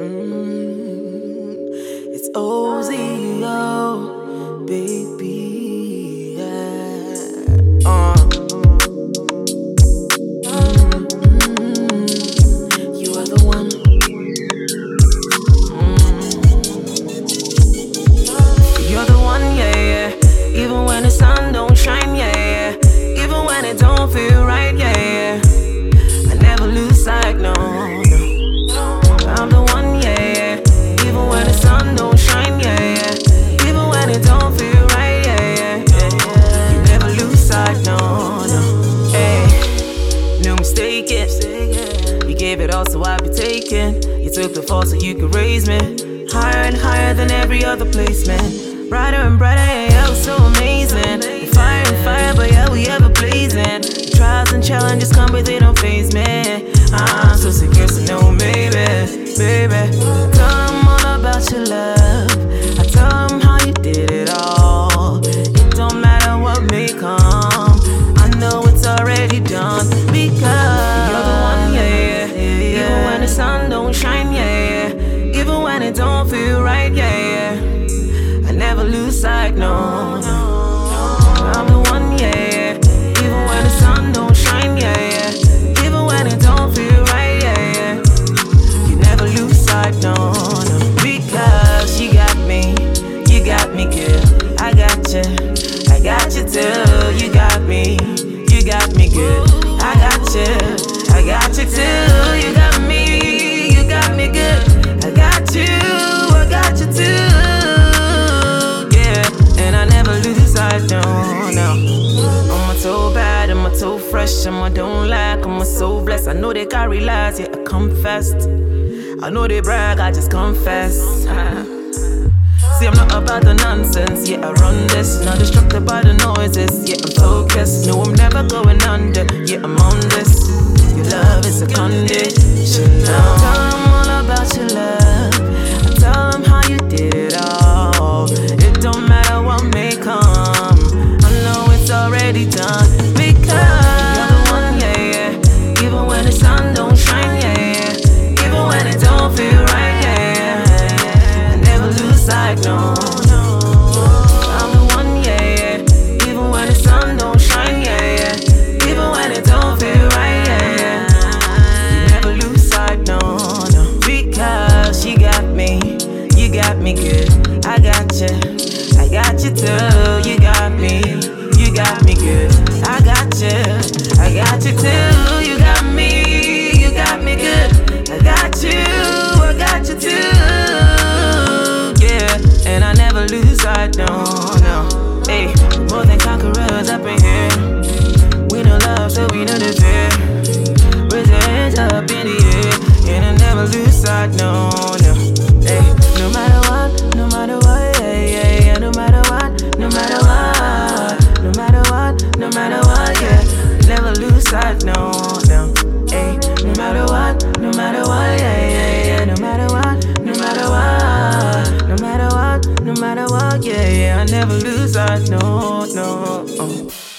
Mm, it's Ozo, all, so I be taken. You took the fall so you could raise me higher and higher than every other placement. Brighter and brighter, yeah, it was so amazing. The fire and fire, but yeah, we ever blazing. The trials and challenges come, but they don't faze me. I'm so secure, so no, maybe, baby. It don't feel right, yeah, yeah. I never lose sight, no, no. Fresh, I'm don't like, I'm so blessed. I know they carry lies, yeah, I confessed. I know they brag, I just confess. See, I'm not about the nonsense, yeah, I run this. Not distracted by the noises, yeah, I'm focused. No, I'm never going under, yeah, I'm on this. me good. I got you, I got you too. You got me, you got me good. I got you, I got you too. You got me, you got me good. I got you, I got you too. Yeah, and I never lose sight, no, no. Hey, more than conquerors up in here. We know love, so we know the fear. Raise your hands up in the air, and I never lose sight, no, no. yeah, I never lose, I know, no. Oh.